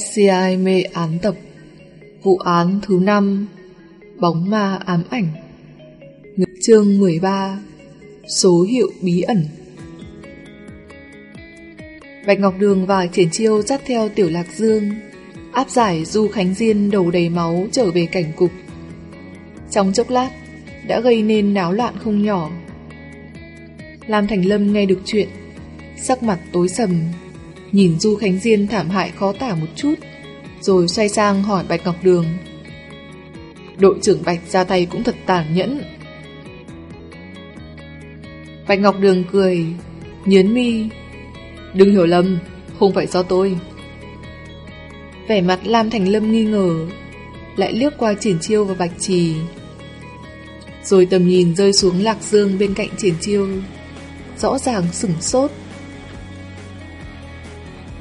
SCI mê án tập Vụ án thứ 5 Bóng ma ám ảnh Chương 13 Số hiệu bí ẩn Bạch Ngọc Đường và Triển Chiêu dắt theo Tiểu Lạc Dương áp giải Du Khánh Diên đầu đầy máu trở về cảnh cục. Trong chốc lát, đã gây nên náo loạn không nhỏ. Lam Thành Lâm nghe được chuyện, sắc mặt tối sầm, nhìn Du Khánh Diên thảm hại khó tả một chút, rồi xoay sang hỏi Bạch Ngọc Đường. Đội trưởng Bạch ra tay cũng thật tàn nhẫn. Bạch Ngọc Đường cười, nhớn mi. Đừng hiểu lầm, không phải do tôi. Vẻ mặt Lam Thành Lâm nghi ngờ, lại liếc qua Triển Chiêu và Bạch Trì. Rồi tầm nhìn rơi xuống Lạc Dương bên cạnh Triển Chiêu, rõ ràng sửng sốt.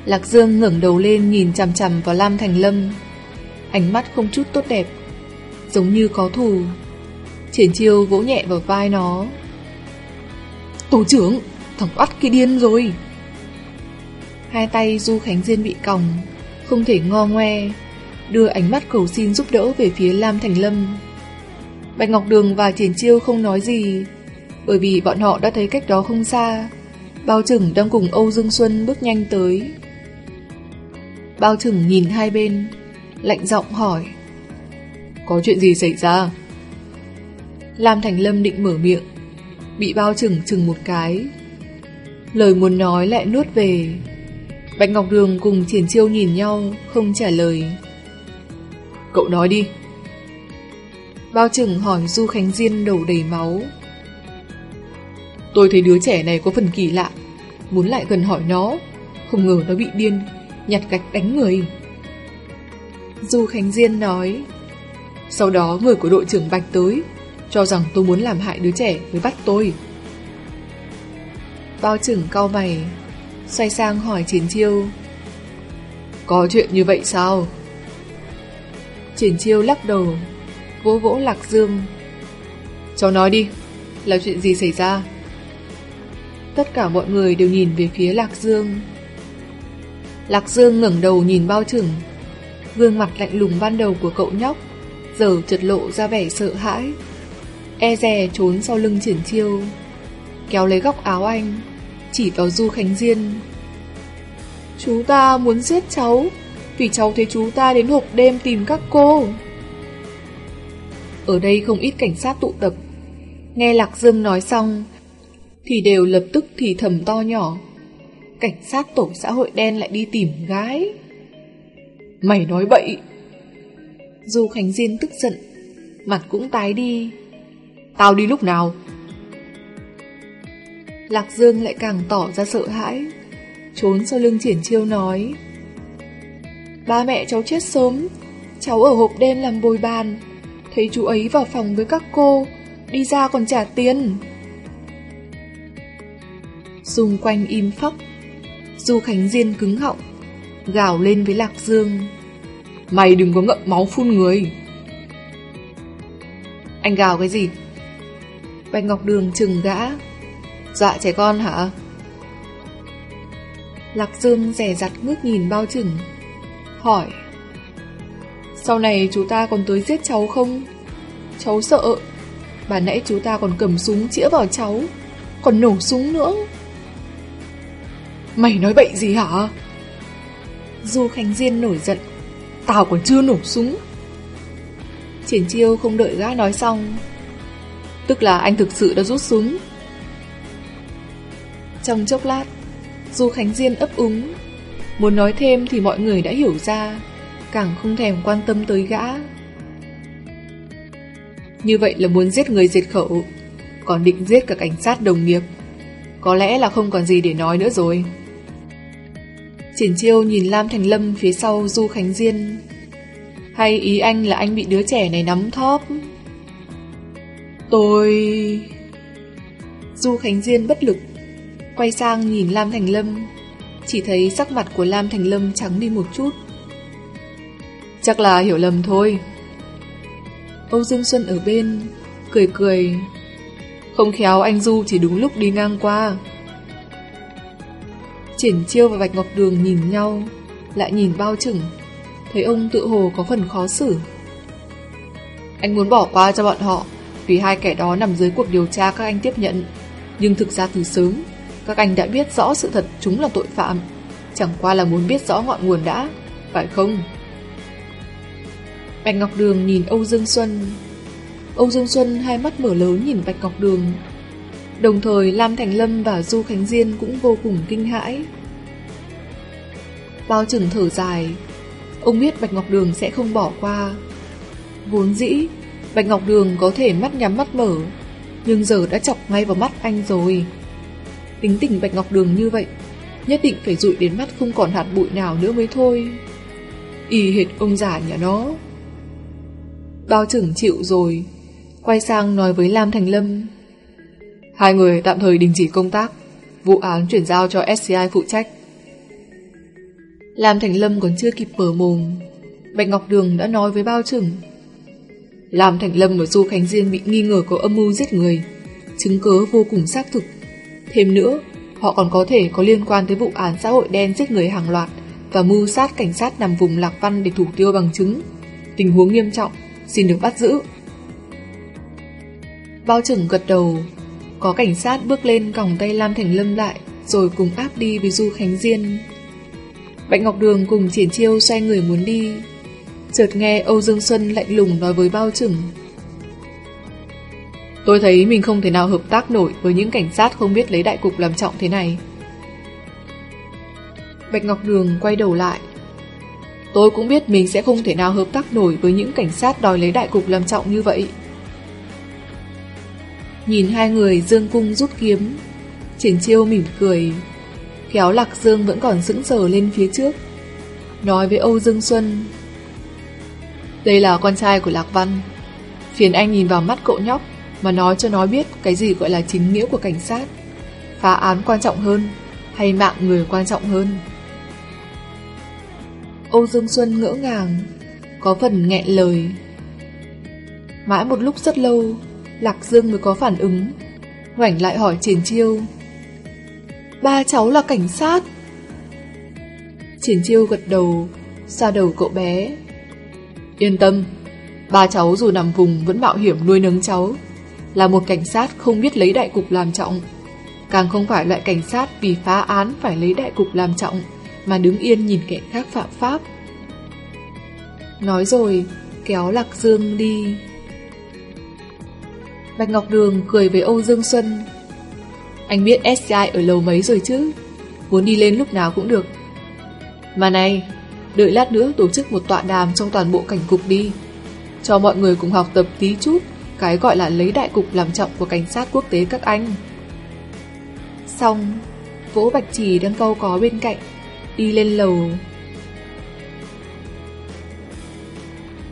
Lạc Dương ngẩng đầu lên nhìn chằm chằm vào Lam Thành Lâm, ánh mắt không chút tốt đẹp, giống như có thù. Triển Chiêu vỗ nhẹ vào vai nó. Tổ trưởng, thằng oắt kia điên rồi. Hai tay Du Khánh Diên bị còng, không thể ngo ngoe, đưa ánh mắt cầu xin giúp đỡ về phía Lam Thành Lâm. Bạch Ngọc Đường và Triển Chiêu không nói gì, bởi vì bọn họ đã thấy cách đó không xa. Bao Trừng đang cùng Âu Dương Xuân bước nhanh tới. Bao trùm nhìn hai bên, lạnh giọng hỏi. Có chuyện gì xảy ra? Lam Thành Lâm định mở miệng, bị Bao Trừng chừng một cái. Lời muốn nói lại nuốt về. Bạch Ngọc Đường cùng Triển Chiêu nhìn nhau, không trả lời. Cậu nói đi. Bao Trừng hỏi Du Khánh Diên đầu đầy máu. Tôi thấy đứa trẻ này có phần kỳ lạ, muốn lại gần hỏi nó, không ngờ nó bị điên, nhặt gạch đánh người. Du Khánh Diên nói, sau đó người của đội trưởng Bạch tới, cho rằng tôi muốn làm hại đứa trẻ mới bắt tôi. Bao trưởng cau mày, xoay sang hỏi Triển Chiêu. Có chuyện như vậy sao? Triển Chiêu lắc đầu, vỗ vỗ Lạc Dương. Cháu nói đi, là chuyện gì xảy ra? Tất cả mọi người đều nhìn về phía Lạc Dương. Lạc Dương ngẩng đầu nhìn bao trưởng, Gương mặt lạnh lùng ban đầu của cậu nhóc, giờ chợt lộ ra vẻ sợ hãi. E rè trốn sau lưng triển chiêu, kéo lấy góc áo anh, chỉ vào Du Khánh Diên. Chú ta muốn giết cháu, vì cháu thấy chú ta đến hộp đêm tìm các cô. Ở đây không ít cảnh sát tụ tập. Nghe Lạc Dương nói xong, thì đều lập tức thì thầm to nhỏ. Cảnh sát tổ xã hội đen lại đi tìm gái. Mày nói bậy. Du Khánh Diên tức giận, mặt cũng tái đi. Tao đi lúc nào? Lạc Dương lại càng tỏ ra sợ hãi, trốn sau lưng triển chiêu nói. Ba mẹ cháu chết sớm, cháu ở hộp đen làm bồi bàn, thấy chú ấy vào phòng với các cô, đi ra còn trả tiền. Xung quanh im phắc, Du Khánh Diên cứng họng, gào lên với Lạc Dương. Mày đừng có ngậm máu phun người. Anh gào cái gì? Bạch Ngọc Đường chừng gã. dọa trẻ con hả? Lạc Dương rẻ rặt ngước nhìn bao chừng. Hỏi. Sau này chú ta còn tới giết cháu không? Cháu sợ. Bà nãy chú ta còn cầm súng chĩa vào cháu. Còn nổ súng nữa. Mày nói bậy gì hả? Du Khánh Diên nổi giận. Tao còn chưa nổ súng. Triển chiêu không đợi gã nói xong. Tức là anh thực sự đã rút súng. Trong chốc lát, Du Khánh Diên ấp úng. Muốn nói thêm thì mọi người đã hiểu ra, càng không thèm quan tâm tới gã. Như vậy là muốn giết người diệt khẩu, còn định giết cả cảnh sát đồng nghiệp. Có lẽ là không còn gì để nói nữa rồi. Triển chiêu nhìn Lam Thành Lâm phía sau Du Khánh Diên. Hay ý anh là anh bị đứa trẻ này nắm thóp? Tôi... Du Khánh Diên bất lực, quay sang nhìn Lam Thành Lâm, chỉ thấy sắc mặt của Lam Thành Lâm trắng đi một chút. Chắc là hiểu lầm thôi. Âu Dương Xuân ở bên, cười cười. Không khéo anh Du chỉ đúng lúc đi ngang qua. Triển Chiêu và Bạch Ngọc Đường nhìn nhau, lại nhìn bao chừng, thấy ông tự hồ có phần khó xử. Anh muốn bỏ qua cho bọn họ, vì hai kẻ đó nằm dưới cuộc điều tra các anh tiếp nhận. Nhưng thực ra từ sớm, các anh đã biết rõ sự thật chúng là tội phạm. Chẳng qua là muốn biết rõ ngọn nguồn đã, phải không? Bạch Ngọc Đường nhìn Âu Dương Xuân. Âu Dương Xuân hai mắt mở lớn nhìn Bạch Ngọc Đường. Đồng thời Lam Thành Lâm và Du Khánh Diên cũng vô cùng kinh hãi. Bao trừng thở dài, ông biết Bạch Ngọc Đường sẽ không bỏ qua. Vốn dĩ, Bạch Ngọc Đường có thể mắt nhắm mắt mở, nhưng giờ đã chọc ngay vào mắt anh rồi. Tính tình Bạch Ngọc Đường như vậy, nhất định phải dụi đến mắt không còn hạt bụi nào nữa mới thôi. Y hệt ông già nhà nó. Bao trưởng chịu rồi, quay sang nói với Lam Thành Lâm. Hai người tạm thời đình chỉ công tác, vụ án chuyển giao cho SCI phụ trách. Lam Thành Lâm còn chưa kịp mở mồm, Bạch Ngọc Đường đã nói với bao trưởng. Lam Thành Lâm và Du Khánh Diên bị nghi ngờ có âm mưu giết người, chứng cứ vô cùng xác thực. Thêm nữa, họ còn có thể có liên quan tới vụ án xã hội đen giết người hàng loạt và mưu sát cảnh sát nằm vùng Lạc Văn để thủ tiêu bằng chứng. Tình huống nghiêm trọng, xin được bắt giữ. Bao trưởng gật đầu, có cảnh sát bước lên còng tay Lam Thành Lâm lại, rồi cùng áp đi với Du Khánh Diên. Bạch Ngọc Đường cùng triển chiêu xoay người muốn đi, chợt nghe Âu Dương Xuân lạnh lùng nói với bao trưởng. Tôi thấy mình không thể nào hợp tác nổi với những cảnh sát không biết lấy đại cục làm trọng thế này. Bạch Ngọc Đường quay đầu lại. Tôi cũng biết mình sẽ không thể nào hợp tác nổi với những cảnh sát đòi lấy đại cục làm trọng như vậy. Nhìn hai người dương cung rút kiếm, triển chiêu mỉm cười, kéo Lạc Dương vẫn còn sững sờ lên phía trước. Nói với Âu Dương Xuân, đây là con trai của Lạc Văn, phiền anh nhìn vào mắt cậu nhóc mà nói cho nó biết cái gì gọi là chính nghĩa của cảnh sát. Phá án quan trọng hơn hay mạng người quan trọng hơn? Âu Dương Xuân ngỡ ngàng, có phần nghẹn lời. Mãi một lúc rất lâu, Lạc Dương mới có phản ứng, ngoảnh lại hỏi Triển Chiêu. Ba cháu là cảnh sát. Triển Chiêu gật đầu, xoa đầu cậu bé. Yên tâm, ba cháu dù nằm vùng vẫn mạo hiểm nuôi nấng cháu, là một cảnh sát không biết lấy đại cục làm trọng. Càng không phải loại cảnh sát vì phá án phải lấy đại cục làm trọng, mà đứng yên nhìn kẻ khác phạm pháp. Nói rồi, kéo Lạc Dương đi. Bạch Ngọc Đường cười với Âu Dương Xuân. Anh biết SCI ở lầu mấy rồi chứ? Muốn đi lên lúc nào cũng được. Mà này, đợi lát nữa tổ chức một tọa đàm trong toàn bộ cảnh cục đi. Cho mọi người cùng học tập tí chút cái gọi là lấy đại cục làm trọng của cảnh sát quốc tế các anh. Xong, Vỗ Bạch Trì đang câu có bên cạnh, đi lên lầu.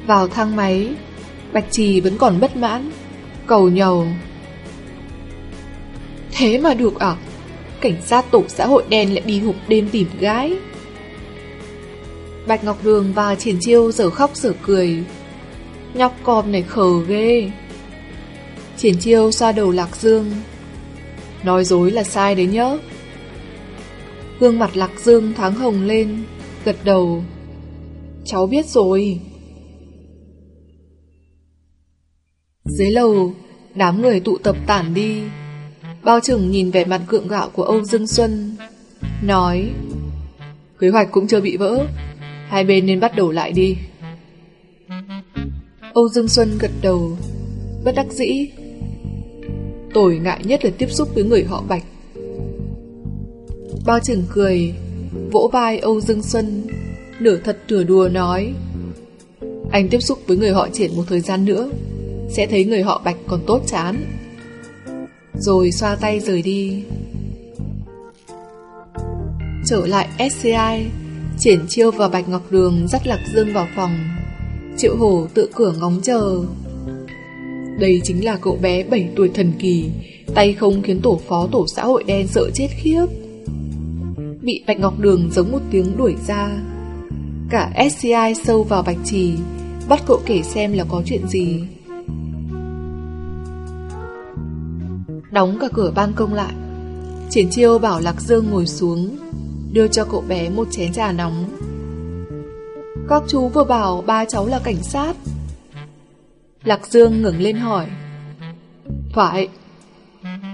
Vào thang máy, Bạch Trì vẫn còn bất mãn, cầu nhầu. Thế mà được à? Cảnh sát tổ xã hội đen lại đi hụp đêm tìm gái. Bạch Ngọc Đường và Triển Chiêu giờ khóc giờ cười. Nhóc con này khờ ghê. Triển Chiêu xoa đầu Lạc Dương. Nói dối là sai đấy nhớ. Gương mặt Lạc Dương thoáng hồng lên, gật đầu. Cháu biết rồi. Dưới lầu, đám người tụ tập tản đi. Bao trừng nhìn vẻ mặt cượng gạo của Âu Dương Xuân, nói Kế hoạch cũng chưa bị vỡ, hai bên nên bắt đầu lại đi. Âu Dương Xuân gật đầu, bất đắc dĩ. Tồi ngại nhất là tiếp xúc với người họ Bạch. Bao trưởng cười, vỗ vai Âu Dương Xuân, nửa thật nửa đùa nói Anh tiếp xúc với người họ triển một thời gian nữa, sẽ thấy người họ Bạch còn tốt chán. Rồi xoa tay rời đi. Trở lại SCI, triển chiêu và Bạch Ngọc Đường dắt Lạc Dương vào phòng. Triệu Hổ tự cửa ngóng chờ. Đây chính là cậu bé 7 tuổi thần kỳ, tay không khiến tổ phó tổ xã hội đen sợ chết khiếp bị Bạch Ngọc Đường giống một tiếng đuổi ra. Cả SCI sâu vào Bạch Trì, bắt cậu kể xem là có chuyện gì. Đóng cả cửa ban công lại, Triển Chiêu bảo Lạc Dương ngồi xuống, đưa cho cậu bé một chén trà nóng. Các chú vừa bảo ba cháu là cảnh sát. Lạc Dương ngẩng lên hỏi. Phải.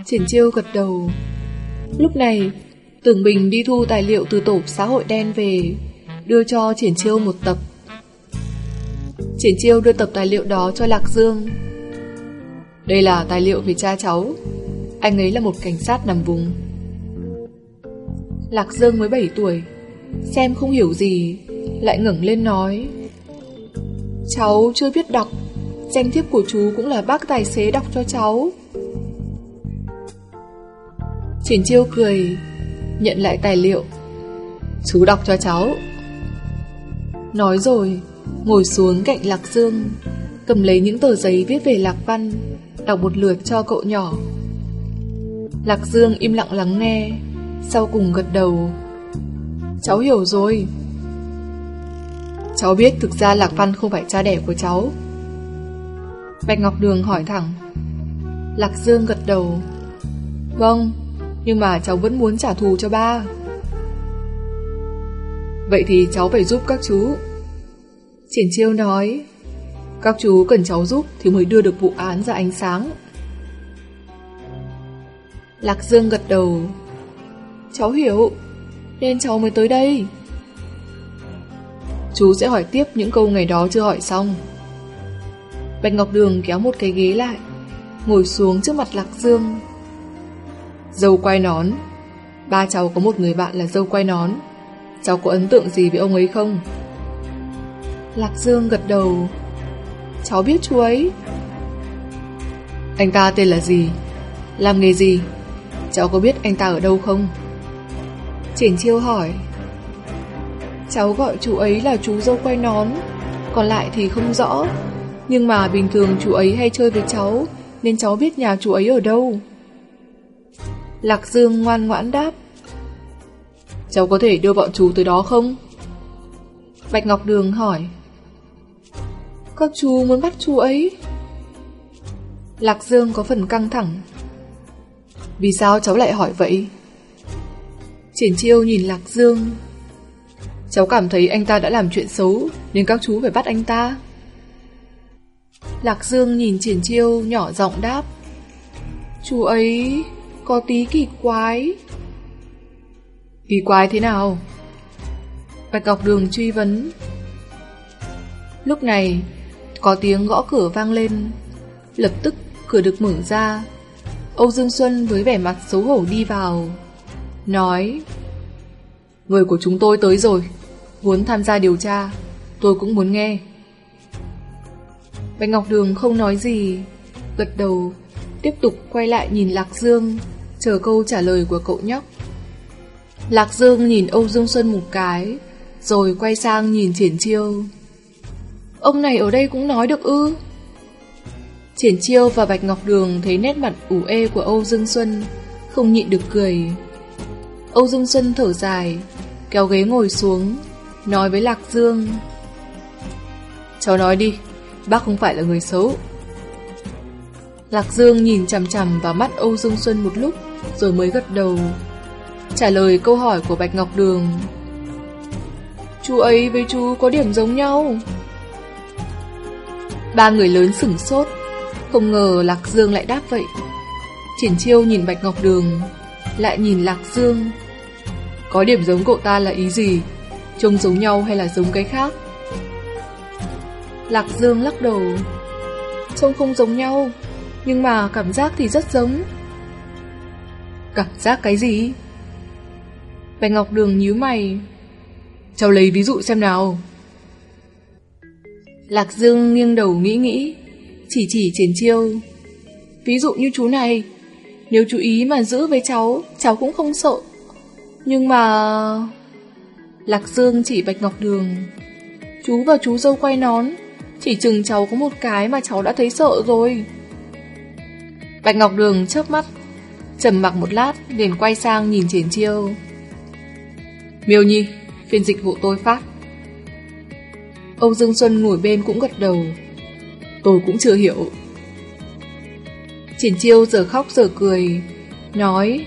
Triển chiêu gật đầu. Lúc này, Tưởng Bình đi thu tài liệu từ tổ xã hội đen về, đưa cho Triển chiêu một tập. Triển chiêu đưa tập tài liệu đó cho Lạc Dương. Đây là tài liệu về cha cháu. Anh ấy là một cảnh sát nằm vùng. Lạc Dương mới 7 tuổi, xem không hiểu gì, lại ngẩng lên nói. Cháu chưa biết đọc, danh thiếp của chú cũng là bác tài xế đọc cho cháu. Triển chiêu cười, nhận lại tài liệu. Chú đọc cho cháu. Nói rồi, ngồi xuống cạnh Lạc Dương, cầm lấy những tờ giấy viết về Lạc Văn, đọc một lượt cho cậu nhỏ. Lạc Dương im lặng lắng nghe, sau cùng gật đầu. Cháu hiểu rồi. Cháu biết thực ra Lạc Văn không phải cha đẻ của cháu. Bạch Ngọc Đường hỏi thẳng. Lạc Dương gật đầu. Vâng, nhưng mà cháu vẫn muốn trả thù cho ba. Vậy thì cháu phải giúp các chú. Triển chiêu nói, các chú cần cháu giúp thì mới đưa được vụ án ra ánh sáng. Lạc Dương gật đầu. Cháu hiểu, nên cháu mới tới đây. Chú sẽ hỏi tiếp những câu ngày đó chưa hỏi xong. Bạch Ngọc Đường kéo một cái ghế lại, ngồi xuống trước mặt Lạc Dương. Dâu quay nón. Ba cháu có một người bạn là dâu quay nón. Cháu có ấn tượng gì với ông ấy không? Lạc Dương gật đầu. Cháu biết chú ấy. Anh ta tên là gì? Làm nghề gì? Cháu có biết anh ta ở đâu không? Triển chiêu hỏi. Cháu gọi chú ấy là chú dâu quay nón, còn lại thì không rõ. Nhưng mà bình thường chú ấy hay chơi với cháu, nên cháu biết nhà chú ấy ở đâu. Lạc Dương ngoan ngoãn đáp. Cháu có thể đưa bọn chú tới đó không? Bạch Ngọc Đường hỏi. Các chú muốn bắt chú ấy? Lạc Dương có phần căng thẳng. Vì sao cháu lại hỏi vậy? Triển chiêu nhìn Lạc Dương. Cháu cảm thấy anh ta đã làm chuyện xấu, nên các chú phải bắt anh ta. Lạc Dương nhìn Triển chiêu nhỏ giọng đáp. Chú ấy có tí kỳ quái. Kỳ quái thế nào? Bạch Ngọc Đường truy vấn. Lúc này, có tiếng gõ cửa vang lên. Lập tức cửa được mở ra. Âu Dương Xuân với vẻ mặt xấu hổ đi vào. Nói Người của chúng tôi tới rồi. Muốn tham gia điều tra. Tôi cũng muốn nghe. Bạch Ngọc Đường không nói gì. Gật đầu. Tiếp tục quay lại nhìn Lạc Dương chờ câu trả lời của cậu nhóc. Lạc Dương nhìn Âu Dương Xuân một cái, rồi quay sang nhìn Triển Chiêu. Ông này ở đây cũng nói được ư? Triển Chiêu và Bạch Ngọc Đường thấy nét mặt ủ ê của Âu Dương Xuân, không nhịn được cười. Âu Dương Xuân thở dài, kéo ghế ngồi xuống, nói với Lạc Dương. Cháu nói đi, bác không phải là người xấu. Lạc Dương nhìn chằm chằm vào mắt Âu Dương Xuân một lúc, rồi mới gật đầu. Trả lời câu hỏi của Bạch Ngọc Đường. Chú ấy với chú có điểm giống nhau. Ba người lớn sửng sốt, không ngờ Lạc Dương lại đáp vậy. Triển chiêu nhìn Bạch Ngọc Đường, lại nhìn Lạc Dương. Có điểm giống cậu ta là ý gì? Trông giống nhau hay là giống cái khác? Lạc Dương lắc đầu. Trông không giống nhau, nhưng mà cảm giác thì rất giống. Cảm giác cái gì? Bạch Ngọc Đường nhíu mày. Cháu lấy ví dụ xem nào. Lạc Dương nghiêng đầu nghĩ nghĩ, chỉ chỉ triển chiêu. Ví dụ như chú này, nếu chú ý mà giữ với cháu, cháu cũng không sợ. Nhưng mà... Lạc Dương chỉ Bạch Ngọc Đường. Chú và chú dâu quay nón, chỉ chừng cháu có một cái mà cháu đã thấy sợ rồi. Bạch Ngọc Đường chớp mắt, trầm mặc một lát liền quay sang nhìn Triển Chiêu. Miêu Nhi, phiên dịch vụ tôi phát. Âu Dương Xuân ngồi bên cũng gật đầu. Tôi cũng chưa hiểu. Triển Chiêu giờ khóc giờ cười, nói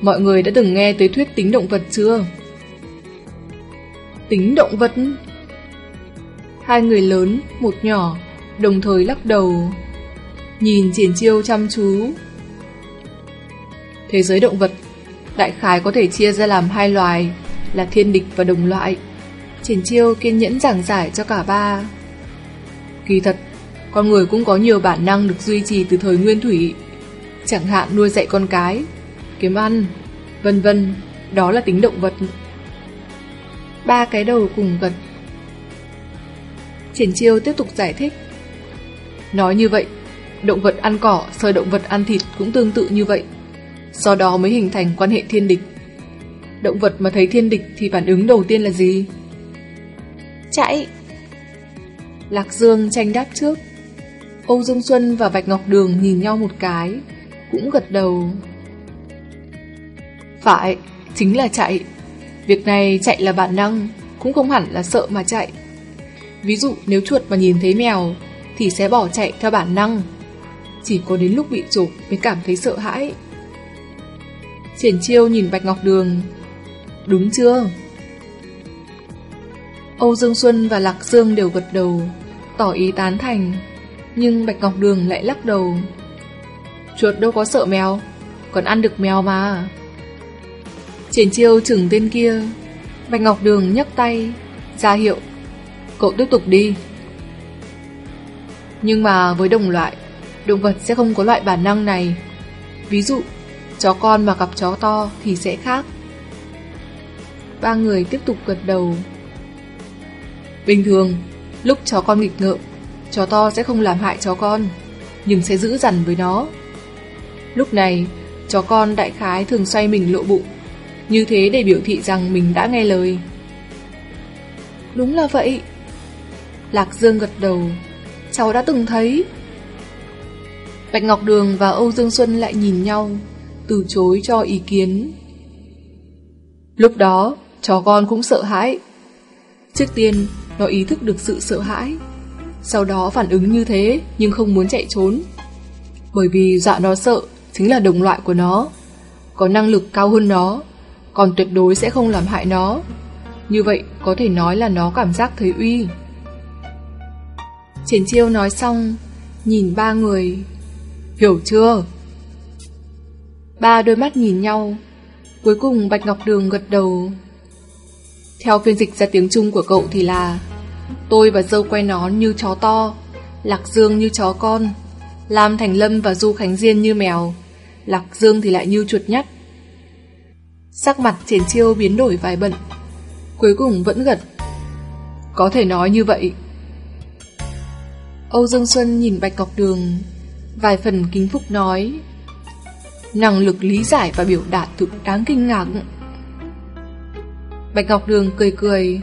Mọi người đã từng nghe tới thuyết tính động vật chưa? Tính động vật? Hai người lớn, một nhỏ, đồng thời lắc đầu, nhìn triển chiêu chăm chú. Thế giới động vật, đại khái có thể chia ra làm hai loài, là thiên địch và đồng loại. Triển chiêu kiên nhẫn giảng giải cho cả ba. Kỳ thật, con người cũng có nhiều bản năng được duy trì từ thời nguyên thủy. Chẳng hạn nuôi dạy con cái, kiếm ăn, vân vân, đó là tính động vật. Ba cái đầu cùng gật. Triển chiêu tiếp tục giải thích. Nói như vậy, động vật ăn cỏ, sơi động vật ăn thịt cũng tương tự như vậy. Do đó mới hình thành quan hệ thiên địch. Động vật mà thấy thiên địch thì phản ứng đầu tiên là gì? Chạy! Lạc Dương tranh đáp trước. Âu Dương Xuân và Bạch Ngọc Đường nhìn nhau một cái, cũng gật đầu. Phải, chính là chạy. Việc này chạy là bản năng, cũng không hẳn là sợ mà chạy. Ví dụ nếu chuột mà nhìn thấy mèo, thì sẽ bỏ chạy theo bản năng. Chỉ có đến lúc bị chụp mới cảm thấy sợ hãi. Triển chiêu nhìn Bạch Ngọc Đường. Đúng chưa? Âu Dương Xuân và Lạc Dương đều gật đầu, tỏ ý tán thành. Nhưng Bạch Ngọc Đường lại lắc đầu. Chuột đâu có sợ mèo, còn ăn được mèo mà. Triển chiêu chừng tên kia, Bạch Ngọc Đường nhấc tay, ra hiệu. Cậu tiếp tục đi. Nhưng mà với đồng loại, động vật sẽ không có loại bản năng này. Ví dụ, chó con mà gặp chó to thì sẽ khác. Ba người tiếp tục gật đầu. Bình thường, lúc chó con nghịch ngợm, chó to sẽ không làm hại chó con, nhưng sẽ giữ dằn với nó. Lúc này, chó con đại khái thường xoay mình lộ bụng, như thế để biểu thị rằng mình đã nghe lời. Đúng là vậy. Lạc Dương gật đầu, cháu đã từng thấy. Bạch Ngọc Đường và Âu Dương Xuân lại nhìn nhau, từ chối cho ý kiến. Lúc đó, chó con cũng sợ hãi. Trước tiên, nó ý thức được sự sợ hãi. Sau đó phản ứng như thế nhưng không muốn chạy trốn. Bởi vì dọa nó sợ chính là đồng loại của nó. Có năng lực cao hơn nó, còn tuyệt đối sẽ không làm hại nó. Như vậy có thể nói là nó cảm giác thấy uy. Triển chiêu nói xong, nhìn ba người. Hiểu chưa? Ba đôi mắt nhìn nhau. Cuối cùng Bạch Ngọc Đường gật đầu. Theo phiên dịch ra tiếng Trung của cậu thì là, Tôi và dâu quay nón như chó to, Lạc Dương như chó con, Lam Thành Lâm và Du Khánh Diên như mèo, Lạc Dương thì lại như chuột nhắt. Sắc mặt triển chiêu biến đổi vài bận, Cuối cùng vẫn gật, Có thể nói như vậy. Âu Dương Xuân nhìn Bạch Ngọc Đường, Vài phần kính phúc nói, Năng lực lý giải và biểu đạt thực đáng kinh ngạc. Bạch Ngọc Đường cười cười.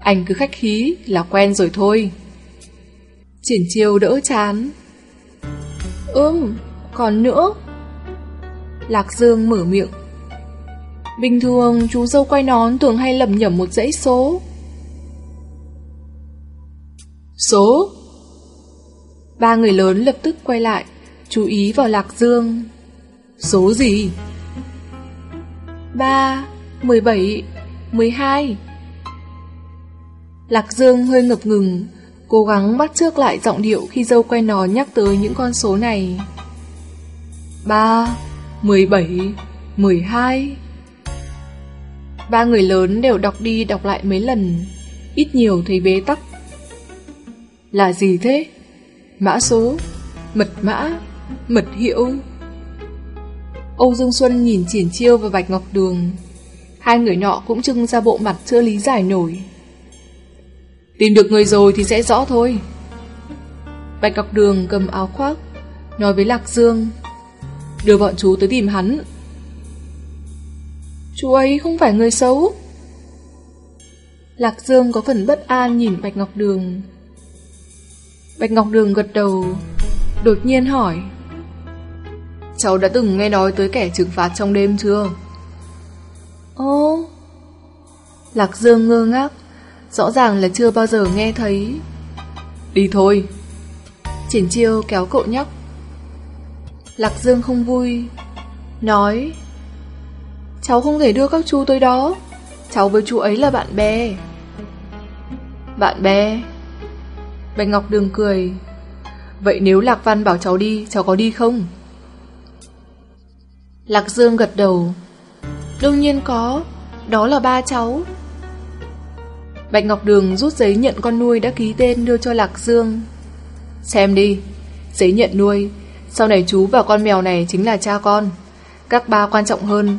Anh cứ khách khí là quen rồi thôi. Triển chiêu đỡ chán. Ừm, còn nữa. Lạc Dương mở miệng. Bình thường chú dâu quay nón thường hay lầm nhầm một dãy số. Số? Ba người lớn lập tức quay lại Chú ý vào Lạc Dương. Số gì? Ba. 17, 12 Lạc Dương hơi ngập ngừng Cố gắng bắt trước lại giọng điệu Khi dâu quay nó nhắc tới những con số này. 3 17 12 Ba người lớn đều đọc đi đọc lại mấy lần Ít nhiều thấy bế tắc. Là gì thế? Mã số Mật mã Mật hiệu. Âu Dương Xuân nhìn Triển Chiêu và Bạch Ngọc Đường Hai người nọ cũng trưng ra bộ mặt chưa lý giải nổi. Tìm được người rồi thì sẽ rõ thôi. Bạch Ngọc Đường cầm áo khoác, Nói với Lạc Dương, Đưa bọn chú tới tìm hắn. Chú ấy không phải người xấu. Lạc Dương có phần bất an nhìn Bạch Ngọc Đường. Bạch Ngọc Đường gật đầu, Đột nhiên hỏi, Cháu đã từng nghe nói tới kẻ trừng phạt trong đêm chưa? Ồ Lạc Dương ngơ ngác Rõ ràng là chưa bao giờ nghe thấy. Đi thôi. Triển chiêu kéo cậu nhóc. Lạc Dương không vui Nói Cháu không thể đưa các chú tới đó. Cháu với chú ấy là bạn bè. Bạn bè? Bạch Ngọc Đường cười Vậy nếu Lạc Văn bảo cháu đi Cháu có đi không? Lạc Dương gật đầu Đương nhiên có. Đó là ba cháu. Bạch Ngọc Đường rút giấy nhận con nuôi đã ký tên đưa cho Lạc Dương. Xem đi, Giấy nhận nuôi, Sau này chú và con mèo này chính là cha con. Các ba quan trọng hơn.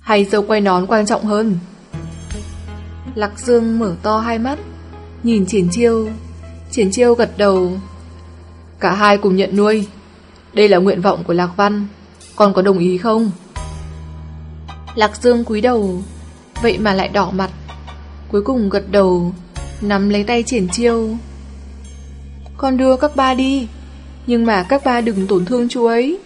Hay dâu quay nón quan trọng hơn. Lạc Dương mở to hai mắt, Nhìn triển chiêu. Triển chiêu gật đầu. Cả hai cùng nhận nuôi. Đây là nguyện vọng của Lạc Văn. Con có đồng ý không? Lạc Dương cúi đầu, Vậy mà lại đỏ mặt. Cuối cùng gật đầu, Nắm lấy tay triển chiêu. Con đưa các ba đi, Nhưng mà các ba đừng tổn thương chú ấy.